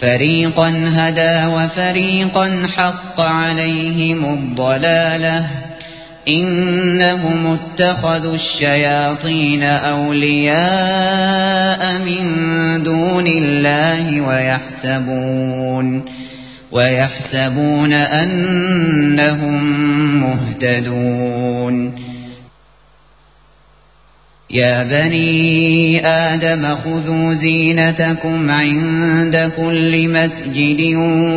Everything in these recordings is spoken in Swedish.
فريقا هدى وفريقا حق عليهم الضلالة. إنهم اتخذوا الشياطين أولياء من دون الله ويحسبون ويحسبون أنهم مهتدون. يا بني آدم خذوا زينتكم عند كل مسجد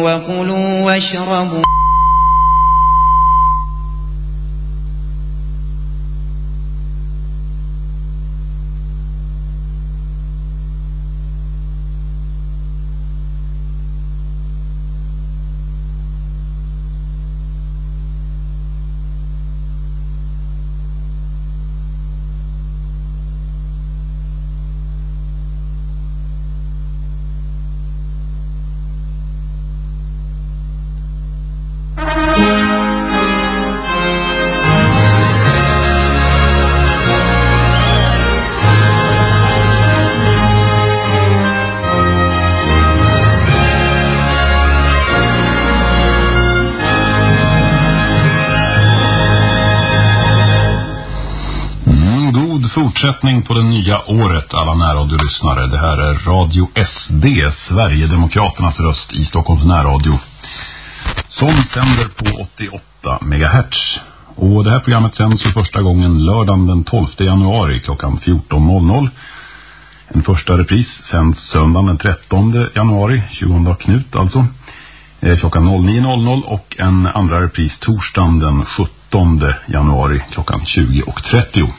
وكلوا واشربوا alla. Det här är Radio SD, Sverigedemokraternas röst i Stockholms närradio. Som sänder på 88 MHz. Och det här programmet sänds för första gången lördagen den 12 januari klockan 14.00. En första repris sänds söndagen den 13 januari, 20 Knut alltså, eh, klockan 09.00 och en andra repris torsdagen den 17 januari klockan 20.30.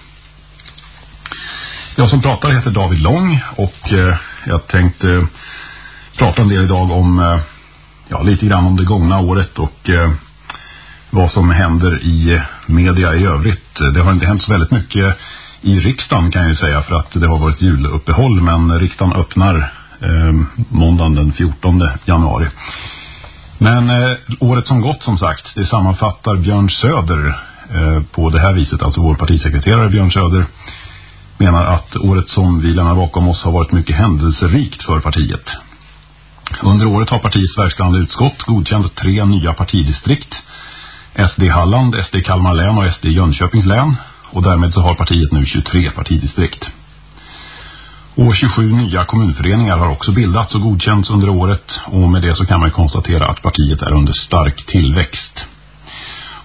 Jag som pratar heter David Lång och eh, jag tänkte eh, prata en del idag om eh, ja, lite grann om det gångna året och eh, vad som händer i media i övrigt. Det har inte hänt så väldigt mycket i riksdagen kan jag ju säga för att det har varit juluppehåll men riksdagen öppnar eh, måndagen den 14 januari. Men eh, året som gått som sagt, det sammanfattar Björn Söder eh, på det här viset, alltså vår partisekreterare Björn Söder menar att året som vi lämnar bakom oss har varit mycket händelserikt för partiet. Under året har partiets verkställande utskott godkänt tre nya partidistrikt. SD Halland, SD Kalmar län och SD Jönköpings län. Och därmed så har partiet nu 23 partidistrikt. Och 27 nya kommunföreningar har också bildats och godkänts under året. Och med det så kan man konstatera att partiet är under stark tillväxt.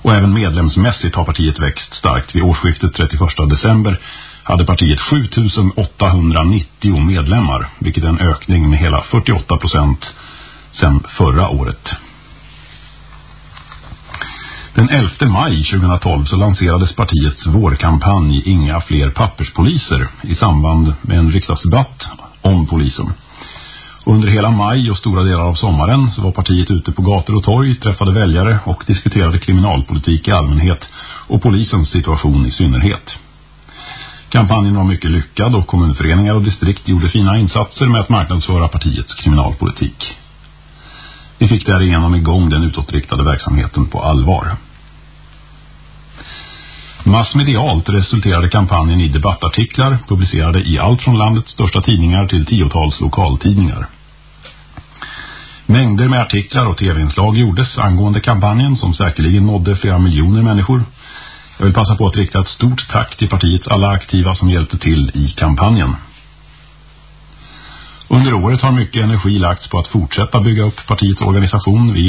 Och även medlemsmässigt har partiet växt starkt. Vid årsskiftet 31 december hade partiet 7890 medlemmar, vilket är en ökning med hela 48 procent sedan förra året. Den 11 maj 2012 så lanserades partiets vårkampanj Inga fler papperspoliser i samband med en riksdagsdebatt om polisen. Under hela maj och stora delar av sommaren så var partiet ute på gator och torg, träffade väljare och diskuterade kriminalpolitik i allmänhet och polisens situation i synnerhet. Kampanjen var mycket lyckad och kommunföreningar och distrikt gjorde fina insatser med att marknadsföra partiets kriminalpolitik. Vi fick därigenom igång den utåtriktade verksamheten på allvar. Massmedialt resulterade kampanjen i debattartiklar publicerade i allt från landets största tidningar till tiotals lokaltidningar. Mängder med artiklar och tv-inslag gjordes angående kampanjen som säkerligen nådde flera miljoner människor- jag vill passa på att rikta ett stort tack till partiets alla aktiva som hjälpte till i kampanjen. Under året har mycket energi lagts på att fortsätta bygga upp partiets organisation. Vi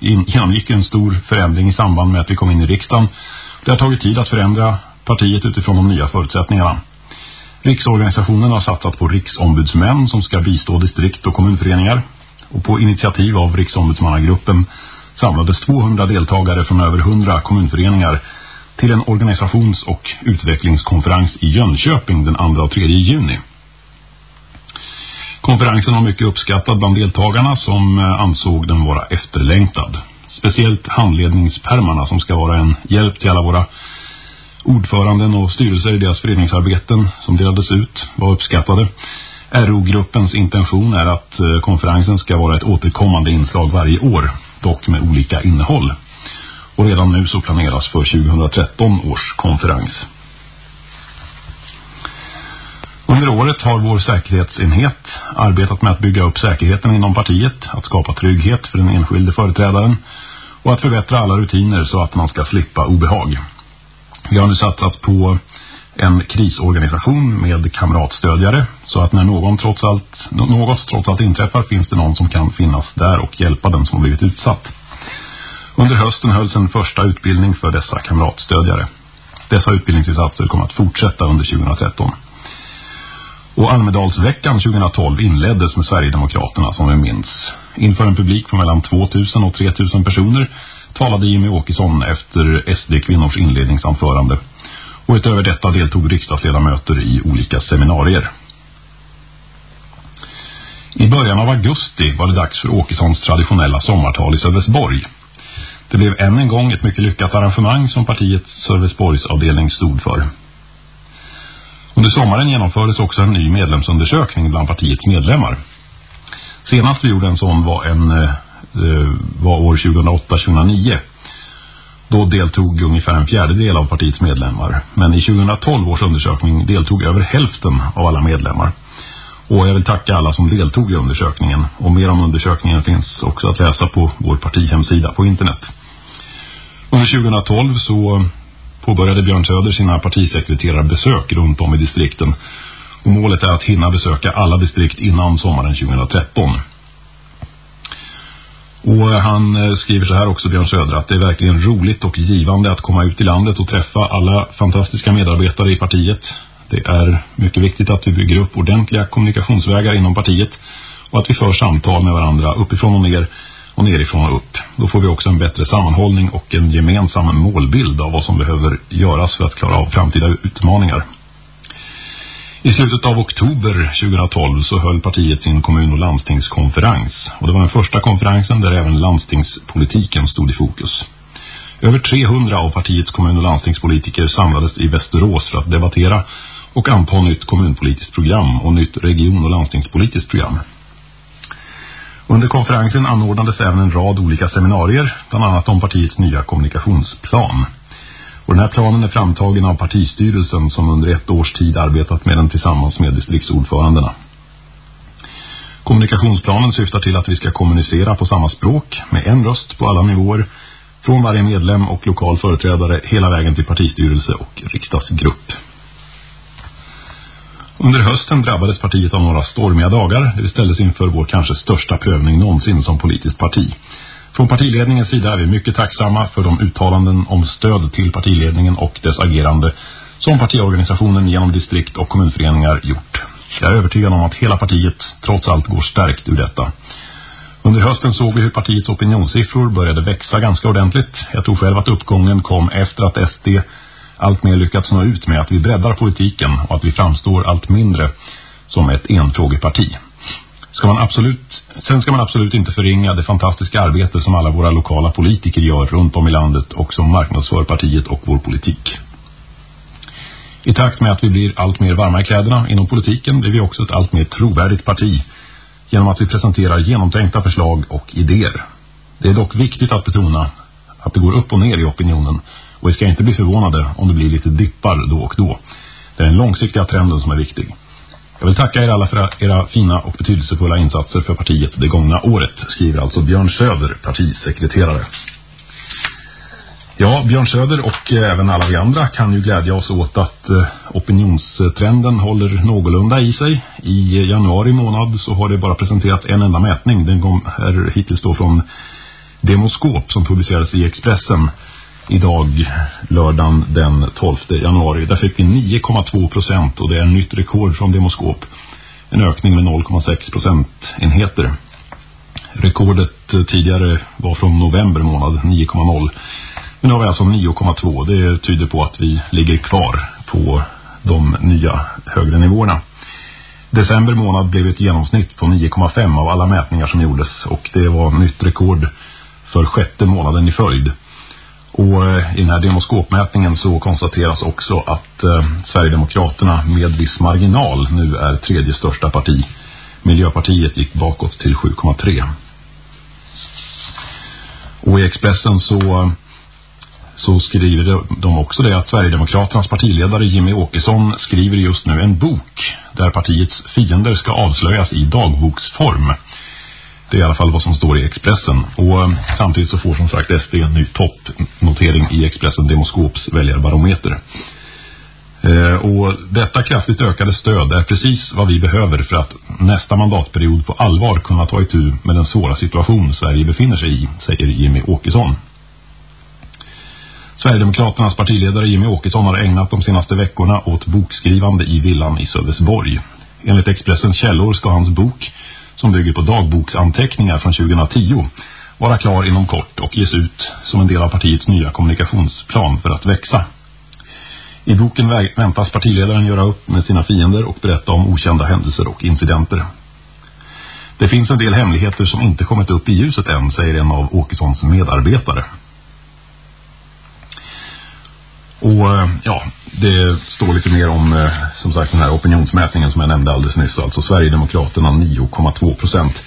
genomgick en stor förändring i samband med att vi kom in i riksdagen. Det har tagit tid att förändra partiet utifrån de nya förutsättningarna. Riksorganisationen har satsat på riksombudsmän som ska bistå distrikt och kommunföreningar. Och på initiativ av riksombudsmannagruppen samlades 200 deltagare från över 100 kommunföreningar till en organisations- och utvecklingskonferens i Jönköping den 2 och 3 juni. Konferensen var mycket uppskattad bland deltagarna som eh, ansåg den vara efterlängtad. Speciellt handledningspermarna som ska vara en hjälp till alla våra ordföranden och styrelser i deras föreningsarbeten som delades ut var uppskattade. RO-gruppens intention är att eh, konferensen ska vara ett återkommande inslag varje år, dock med olika innehåll. Och redan nu så planeras för 2013 års konferens. Under året har vår säkerhetsenhet arbetat med att bygga upp säkerheten inom partiet, att skapa trygghet för den enskilde företrädaren och att förbättra alla rutiner så att man ska slippa obehag. Vi har nu satsat på en krisorganisation med kamratstödjare så att när någon trots allt, något trots allt inträffar finns det någon som kan finnas där och hjälpa den som har blivit utsatt. Under hösten hölls en första utbildning för dessa kamratstödjare. Dessa utbildningsinsatser kommer att fortsätta under 2013. Och Almedalsveckan 2012 inleddes med Sverigedemokraterna som vi minns. Inför en publik på mellan 2000 och 3000 personer talade Jimmy Åkesson efter SD-kvinnors inledningsanförande. Och utöver detta deltog riksdagsledamöter i olika seminarier. I början av augusti var det dags för Åkessons traditionella sommartal i Sölvesborg. Det blev än en gång ett mycket lyckat arrangemang som partiets Sölvesborgsavdelning stod för. Under sommaren genomfördes också en ny medlemsundersökning bland partiets medlemmar. Senast vi gjorde en sån var, en, eh, var år 2008-2009. Då deltog ungefär en fjärdedel av partiets medlemmar. Men i 2012 års undersökning deltog över hälften av alla medlemmar. Och jag vill tacka alla som deltog i undersökningen. Och mer om undersökningen finns också att läsa på vår partihemsida på internet. Under 2012 så påbörjade Björn Söder sina partisekreterarbesök runt om i distrikten. Och målet är att hinna besöka alla distrikt innan sommaren 2013. Och han eh, skriver så här också, Björn Söder, att det är verkligen roligt och givande att komma ut i landet och träffa alla fantastiska medarbetare i partiet. Det är mycket viktigt att vi bygger upp ordentliga kommunikationsvägar inom partiet och att vi för samtal med varandra uppifrån och ner och nerifrån och upp. Då får vi också en bättre sammanhållning och en gemensam målbild av vad som behöver göras för att klara av framtida utmaningar. I slutet av oktober 2012 så höll partiet sin kommun- och landstingskonferens. Och det var den första konferensen där även landstingspolitiken stod i fokus. Över 300 av partiets kommun- och landstingspolitiker samlades i Västerås för att debattera och anta nytt kommunpolitiskt program och nytt region- och landstingspolitiskt program. Under konferensen anordnades även en rad olika seminarier, bland annat om partiets nya kommunikationsplan. Och den här planen är framtagen av partistyrelsen som under ett års tid arbetat med den tillsammans med distriktsordförandena. Kommunikationsplanen syftar till att vi ska kommunicera på samma språk med en röst på alla nivåer från varje medlem och lokal företrädare hela vägen till partistyrelse och riksdagsgrupp. Under hösten drabbades partiet av några stormiga dagar där vi ställdes inför vår kanske största prövning någonsin som politiskt parti. Från partiledningens sida är vi mycket tacksamma för de uttalanden om stöd till partiledningen och dess agerande som partiorganisationen genom distrikt och kommunföreningar gjort. Jag är övertygad om att hela partiet trots allt går stärkt ur detta. Under hösten såg vi hur partiets opinionssiffror började växa ganska ordentligt. Jag tror själv att uppgången kom efter att SD allt mer lyckats nå ut med att vi breddar politiken och att vi framstår allt mindre som ett enfrågeparti. Ska man absolut, sen ska man absolut inte förringa det fantastiska arbete som alla våra lokala politiker gör runt om i landet och som marknadsför partiet och vår politik. I takt med att vi blir allt mer varma i kläderna inom politiken blir vi också ett allt mer trovärdigt parti genom att vi presenterar genomtänkta förslag och idéer. Det är dock viktigt att betona att det går upp och ner i opinionen och vi ska inte bli förvånade om det blir lite dippar då och då. Det är den långsiktiga trenden som är viktig. Jag vill tacka er alla för era fina och betydelsefulla insatser för partiet det gångna året, skriver alltså Björn Söder, partisekreterare. Ja, Björn Söder och eh, även alla vi andra kan ju glädja oss åt att eh, opinionstrenden håller någorlunda i sig. I eh, januari månad så har det bara presenterat en enda mätning. Den kom här hittills då från Demoskop som publicerades i Expressen idag lördagen den 12 januari. Där fick vi 9,2 procent och det är en nytt rekord från Demoskop. En ökning med 0,6 procentenheter. Rekordet tidigare var från november månad 9,0. Men nu har vi alltså 9,2. Det tyder på att vi ligger kvar på de nya högre nivåerna. December månad blev ett genomsnitt på 9,5 av alla mätningar som gjordes och det var nytt rekord för sjätte månaden i följd. Och eh, i den här demoskopmätningen så konstateras också att eh, Sverigedemokraterna med viss marginal nu är tredje största parti. Miljöpartiet gick bakåt till 7,3. Och i Expressen så så skriver de också det att Sverigedemokraternas partiledare Jimmy Åkesson skriver just nu en bok där partiets fiender ska avslöjas i dagboksform. Det är i alla fall vad som står i Expressen. Och eh, samtidigt så får som sagt SD en ny toppnotering i Expressen Demoskops väljarbarometer. Eh, och detta kraftigt ökade stöd är precis vad vi behöver för att nästa mandatperiod på allvar kunna ta itu med den svåra situation Sverige befinner sig i, säger Jimmy Åkesson. Sverigedemokraternas partiledare Jimmy Åkesson har ägnat de senaste veckorna åt bokskrivande i villan i Sölvesborg. Enligt Expressens källor ska hans bok, som bygger på dagboksanteckningar från 2010, vara klar inom kort och ges ut som en del av partiets nya kommunikationsplan för att växa. I boken väntas partiledaren göra upp med sina fiender och berätta om okända händelser och incidenter. Det finns en del hemligheter som inte kommit upp i ljuset än, säger en av Åkessons medarbetare. Och eh, ja, det står lite mer om eh, som sagt den här opinionsmätningen som jag nämnde alldeles nyss. Alltså Sverigedemokraterna 9,2 procent.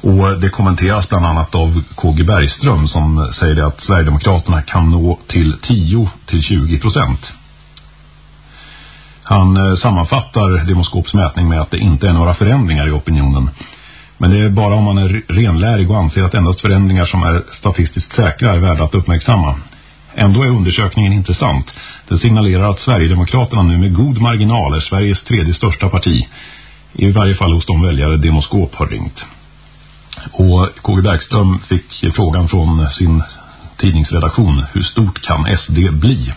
Och eh, det kommenteras bland annat av KG Bergström som säger det att Sverigedemokraterna kan nå till 10 till 20 procent. Han sammanfattar Demoskops mätning med att det inte är några förändringar i opinionen. Men det är bara om man är renlärig och anser att endast förändringar som är statistiskt säkra är värda att uppmärksamma. Ändå är undersökningen intressant. Den signalerar att Sverigedemokraterna nu med god marginal är Sveriges tredje största parti. I varje fall hos de väljare Demoskop har ringt. Och KG Bergström fick frågan från sin tidningsredaktion. Hur stort kan SD bli?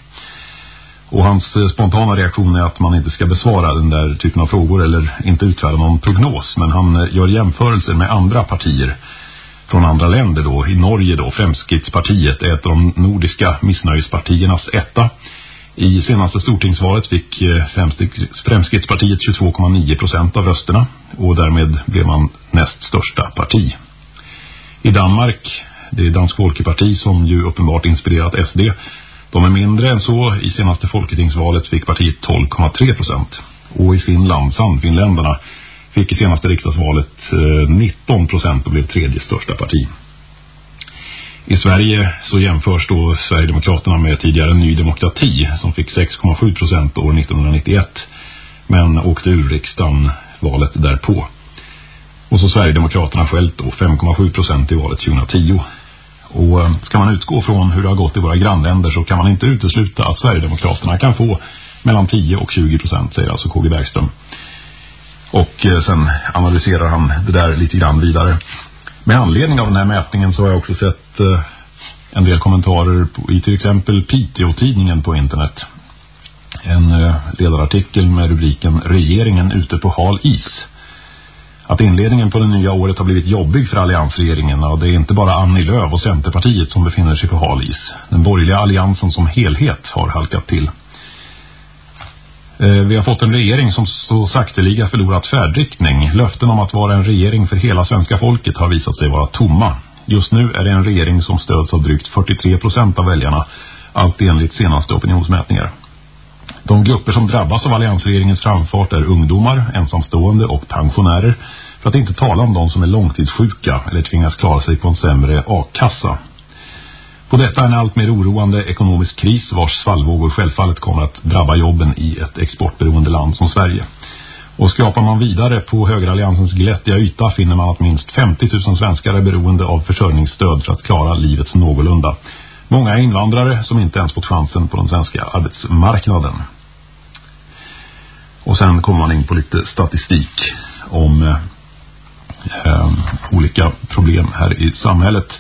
Och hans eh, spontana reaktion är att man inte ska besvara den där typen av frågor eller inte utfärda någon prognos. Men han eh, gör jämförelser med andra partier från andra länder då. I Norge då, Fremskrittspartiet är ett av de nordiska missnöjespartiernas etta. I senaste stortingsvalet fick eh, Fremskrittspartiet 22,9 procent av rösterna och därmed blev man näst största parti. I Danmark, det är Dansk Folkeparti som ju uppenbart inspirerat SD. De är mindre än så. I senaste folketingsvalet fick partiet 12,3 procent. Och i Finland, Sannfinländarna, fick i senaste riksdagsvalet eh, 19 procent och blev tredje största parti. I Sverige så jämförs då Sverigedemokraterna med tidigare Ny Demokrati som fick 6,7 procent år 1991 men åkte ur riksdagen valet därpå. Och så Sverigedemokraterna självt då 5,7 procent i valet 2010. Och eh, ska man utgå från hur det har gått i våra grannländer så kan man inte utesluta att Sverigedemokraterna kan få mellan 10 och 20 procent säger alltså KG Bergström. Och eh, sen analyserar han det där lite grann vidare. Med anledning av den här mätningen så har jag också sett eh, en del kommentarer i till exempel Piteå-tidningen på internet. En eh, ledarartikel med rubriken Regeringen ute på hal is. Att inledningen på det nya året har blivit jobbig för alliansregeringen och det är inte bara Annie Löv och Centerpartiet som befinner sig på hal is. Den borgerliga alliansen som helhet har halkat till. Eh, vi har fått en regering som så sakteliga förlorat färdriktning. Löften om att vara en regering för hela svenska folket har visat sig vara tomma. Just nu är det en regering som stöds av drygt 43 procent av väljarna, allt enligt senaste opinionsmätningar. De grupper som drabbas av alliansregeringens framfart är ungdomar, ensamstående och pensionärer, för att inte tala om de som är långtidssjuka eller tvingas klara sig på en sämre a-kassa. På detta en allt mer oroande ekonomisk kris vars svallvågor självfallet kommer att drabba jobben i ett exportberoende land som Sverige. Och skrapar man vidare på högeralliansens glättiga yta finner man att minst 50 000 svenskar är beroende av försörjningsstöd för att klara livets någorlunda. Många är invandrare som inte ens fått chansen på den svenska arbetsmarknaden. Och sen kommer man in på lite statistik om eh, olika problem här i samhället.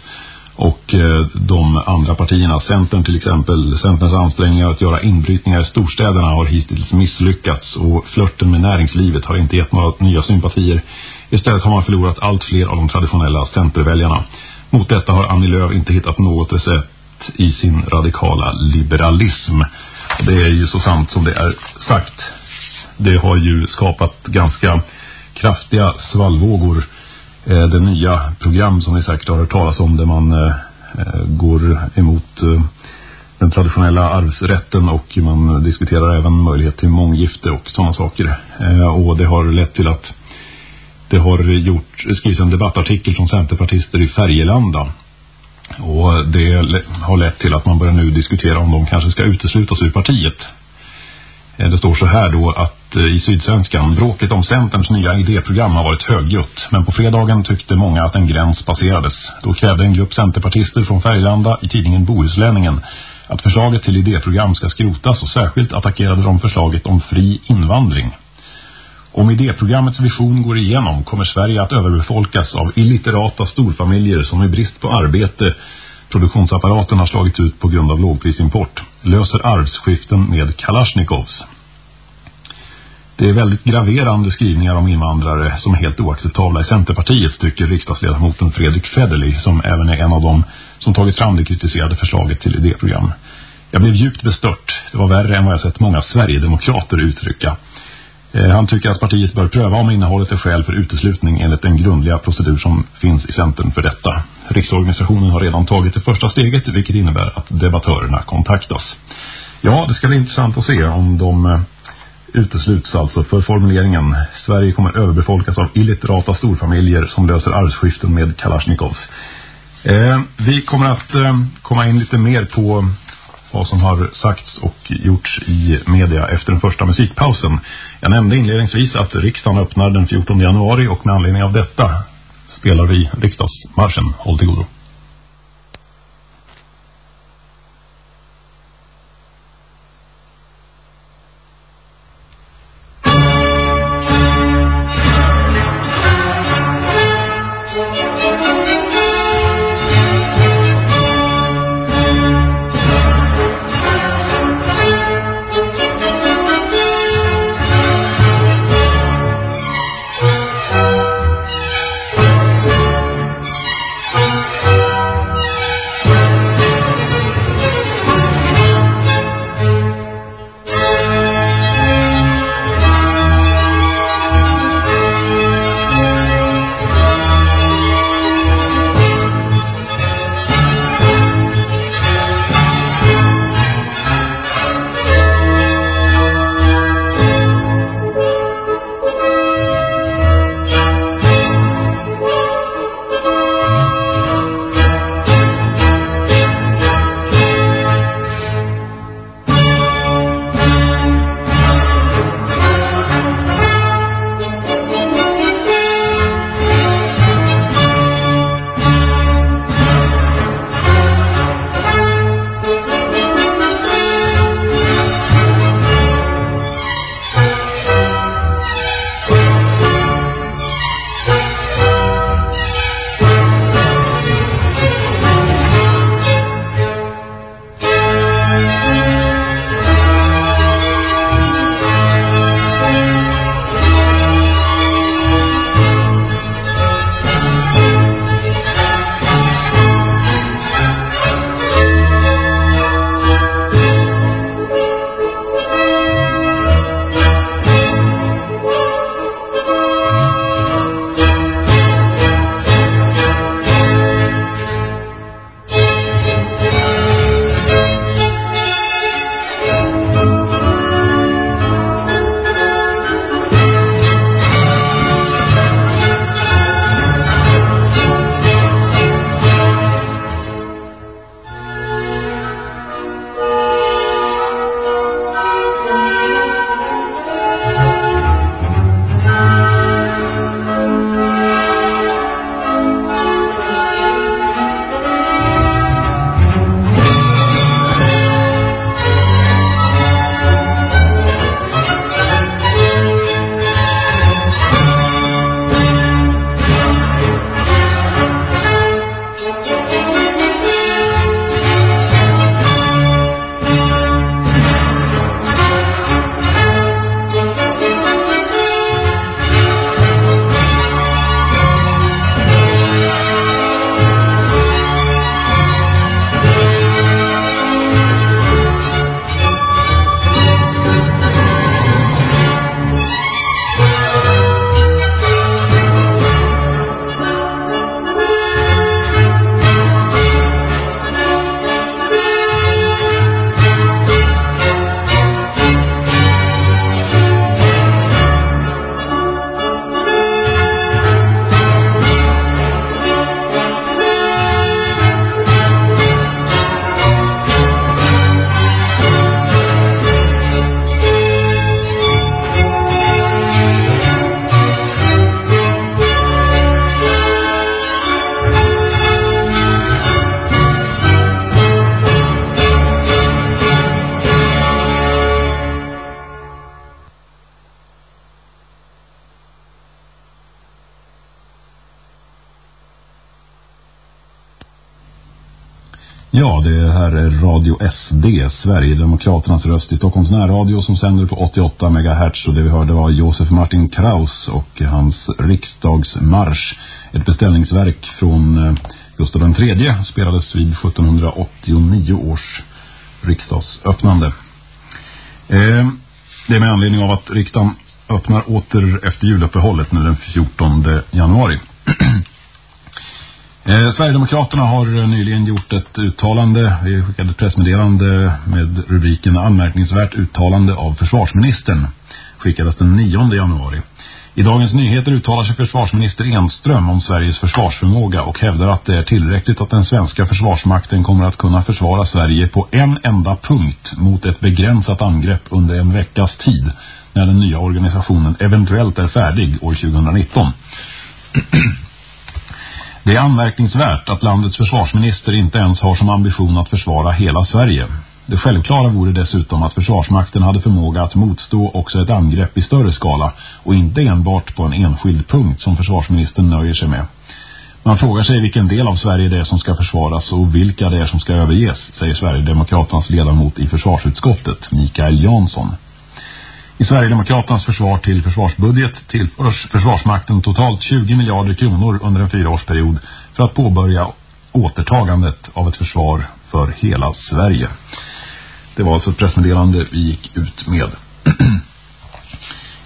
Och eh, de andra partierna, Centern till exempel, Centerns ansträngningar att göra inbrytningar i storstäderna har hittills misslyckats och flörten med näringslivet har inte gett några nya sympatier. Istället har man förlorat allt fler av de traditionella centerväljarna. Mot detta har Annie Lööf inte hittat något recept i sin radikala liberalism. Det är ju så sant som det är sagt. Det har ju skapat ganska kraftiga svallvågor eh, det nya program som ni säkert har hört talas om där man eh, eh, går emot eh, den traditionella arvsrätten och man diskuterar även möjlighet till månggifte och sådana saker. Eh, och det har lett till att det har gjort, skrivits en debattartikel från centerpartister i Färgelanda och det har lett till att man börjar nu diskutera om de kanske ska uteslutas ur partiet. Eh, det står så här då att Eh, i Sydsvenskan, bråket om Centerns nya idéprogram har varit högljutt. Men på fredagen tyckte många att en gräns passerades. Då krävde en grupp centerpartister från Färglanda i tidningen Bohuslänningen att förslaget till idéprogram ska skrotas och särskilt attackerade de förslaget om fri invandring. Om idéprogrammets vision går igenom kommer Sverige att överbefolkas av illiterata storfamiljer som i brist på arbete produktionsapparaten har slagits ut på grund av lågprisimport löser arvsskiften med Kalashnikovs. Det är väldigt graverande skrivningar om invandrare som är helt oacceptabla i Centerpartiet tycker riksdagsledamoten Fredrik Federley som även är en av dem som tagit fram det kritiserade förslaget till idéprogram. Jag blev djupt bestört. Det var värre än vad jag sett många Sverigedemokrater uttrycka. Eh, han tycker att partiet bör pröva om innehållet är skäl för uteslutning enligt den grundliga procedur som finns i Centern för detta. Riksorganisationen har redan tagit det första steget vilket innebär att debattörerna kontaktas. Ja, det ska bli intressant att se om de eh, utesluts alltså för formuleringen Sverige kommer överbefolkas av illiterata storfamiljer som löser arvsskiften med Kalashnikovs. Eh, vi kommer att eh, komma in lite mer på vad som har sagts och gjorts i media efter den första musikpausen. Jag nämnde inledningsvis att riksdagen öppnar den 14 januari och med anledning av detta spelar vi riksdagsmarschen. Håll till godo. Ja, det här är Radio SD, Sverigedemokraternas röst i Stockholms närradio som sänder på 88 MHz och det vi hörde var Josef Martin Kraus och hans riksdagsmarsch. Ett beställningsverk från eh, Gustav III spelades vid 1789 års riksdagsöppnande. Eh, det är med anledning av att riksdagen öppnar åter efter juluppehållet nu den 14 januari. Eh, Sverigedemokraterna har eh, nyligen gjort ett uttalande, vi skickade ett pressmeddelande med rubriken anmärkningsvärt uttalande av försvarsministern. Skickades den 9 januari. I Dagens Nyheter uttalar sig försvarsminister Enström om Sveriges försvarsförmåga och hävdar att det är tillräckligt att den svenska försvarsmakten kommer att kunna försvara Sverige på en enda punkt mot ett begränsat angrepp under en veckas tid när den nya organisationen eventuellt är färdig år 2019. Det är anmärkningsvärt att landets försvarsminister inte ens har som ambition att försvara hela Sverige. Det självklara vore dessutom att försvarsmakten hade förmåga att motstå också ett angrepp i större skala och inte enbart på en enskild punkt som försvarsministern nöjer sig med. Man frågar sig vilken del av Sverige det är som ska försvaras och vilka det är som ska överges, säger Sverigedemokraternas ledamot i försvarsutskottet, Mikael Jansson. I Sverigedemokraternas försvar till försvarsbudget tillförs Försvarsmakten totalt 20 miljarder kronor under en fyraårsperiod för att påbörja återtagandet av ett försvar för hela Sverige. Det var alltså ett pressmeddelande vi gick ut med.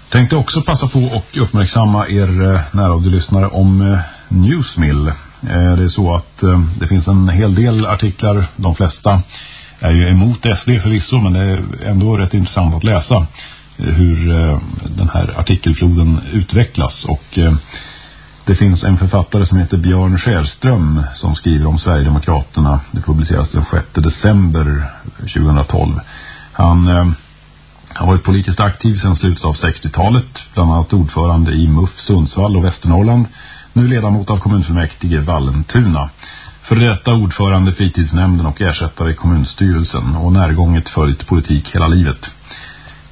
Tänkte också passa på och uppmärksamma er eh, närradiolyssnare om eh, Newsmill. Eh, det är så att eh, det finns en hel del artiklar, de flesta är ju emot SD förvisso men det är ändå rätt intressant att läsa hur eh, den här artikelfloden utvecklas och eh, det finns en författare som heter Björn Skärström som skriver om Sverigedemokraterna. Det publiceras den 6 december 2012. Han eh, har varit politiskt aktiv sedan slutet av 60-talet. Bland annat ordförande i MUF Sundsvall och Västernorrland. Nu ledamot av kommunfullmäktige Vallentuna. För detta ordförande fritidsnämnden och ersättare i kommunstyrelsen och närgånget följt politik hela livet.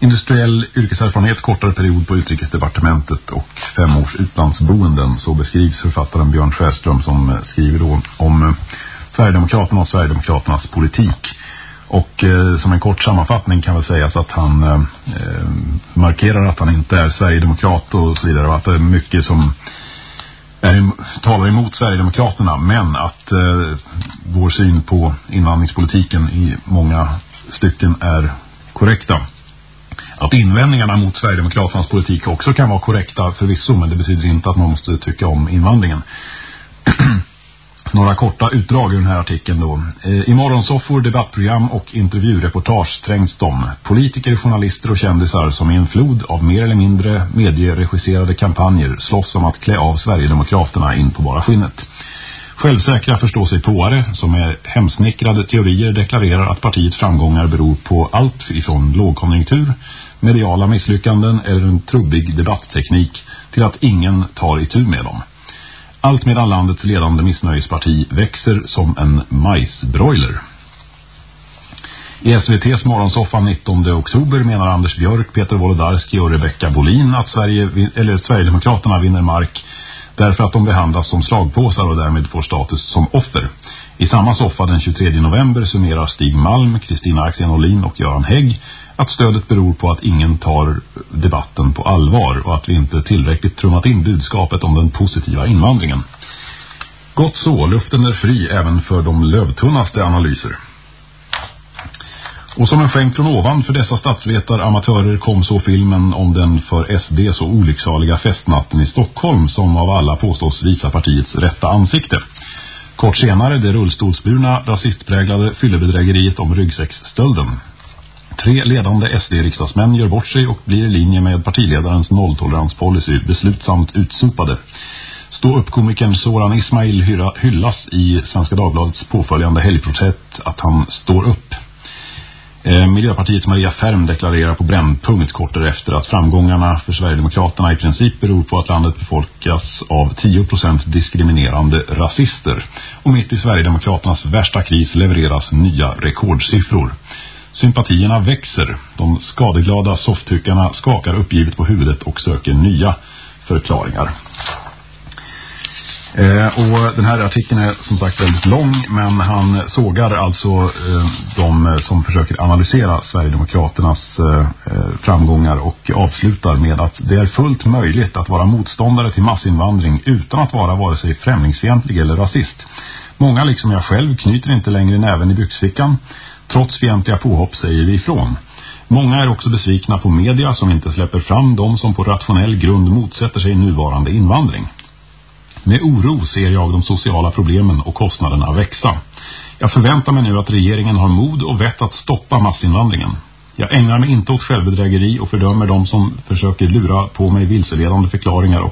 Industriell yrkeserfarenhet, kortare period på utrikesdepartementet och fem års utlandsboenden. Så beskrivs författaren Björn Skärström som eh, skriver då om eh, Sverigedemokraterna och Sverigedemokraternas politik. Och eh, som en kort sammanfattning kan väl sägas att han eh, eh, markerar att han inte är Sverigedemokrat och så vidare. Och att det är mycket som är, talar emot Sverigedemokraterna. Men att eh, vår syn på invandringspolitiken i många stycken är korrekta. Att invändningarna mot Sverigedemokraternas politik också kan vara korrekta förvisso, men det betyder inte att man måste tycka om invandringen. Några korta utdrag ur den här artikeln då. Eh, I morgonsoffor, debattprogram och intervjureportage trängs de. Politiker, journalister och kändisar som i en flod av mer eller mindre medieregisserade kampanjer slåss om att klä av Sverigedemokraterna in på bara skinnet. Självsäkra förståsigpåare som är hemsnickrade teorier deklarerar att partiets framgångar beror på allt ifrån lågkonjunktur, mediala misslyckanden eller en trubbig debattteknik till att ingen tar itu med dem. Allt medan landets ledande missnöjesparti växer som en majsbroiler. I SVTs morgonsoffa 19 oktober menar Anders Björk, Peter Wolodarski och Rebecka Bolin att Sverige, eller Sverigedemokraterna vinner mark därför att de behandlas som slagpåsar och därmed får status som offer. I samma soffa den 23 november summerar Stig Malm, Kristina Axén Olin och Göran Hägg att stödet beror på att ingen tar debatten på allvar och att vi inte tillräckligt trummat in budskapet om den positiva invandringen. Gott så, luften är fri även för de lövtunnaste analyser. Och som en skänk från ovan för dessa statsvetaramatörer kom så filmen om den för SD så olycksaliga festnatten i Stockholm som av alla påstås visa partiets rätta ansikte. Kort senare det rullstolsburna, rasistpräglade fyllebedrägeriet om ryggsäcksstölden. Tre ledande SD-riksdagsmän gör bort sig och blir i linje med partiledarens nolltoleranspolicy beslutsamt utsopade. Stå upp komikern Soran Ismail hyllas i Svenska Dagbladets påföljande helgprojekt att han står upp. Eh, Miljöpartiets Maria Färm deklarerar på brännpunkt kort därefter att framgångarna för Sverigedemokraterna i princip beror på att landet befolkas av 10% diskriminerande rasister. Och mitt i Sverigedemokraternas värsta kris levereras nya rekordsiffror. Sympatierna växer. De skadeglada softtyckarna skakar uppgivet på huvudet och söker nya förklaringar. Eh, och den här artikeln är som sagt väldigt lång men han sågar alltså eh, de eh, som försöker analysera Sverigedemokraternas eh, eh, framgångar och avslutar med att det är fullt möjligt att vara motståndare till massinvandring utan att vara vare sig främlingsfientlig eller rasist. Många liksom jag själv knyter inte längre näven i byxfickan. Trots fientliga påhopp säger vi ifrån. Många är också besvikna på media som inte släpper fram de som på rationell grund motsätter sig nuvarande invandring. Med oro ser jag de sociala problemen och kostnaderna växa. Jag förväntar mig nu att regeringen har mod och vett att stoppa massinvandringen. Jag ägnar mig inte åt självbedrägeri och fördömer de som försöker lura på mig vilseledande förklaringar och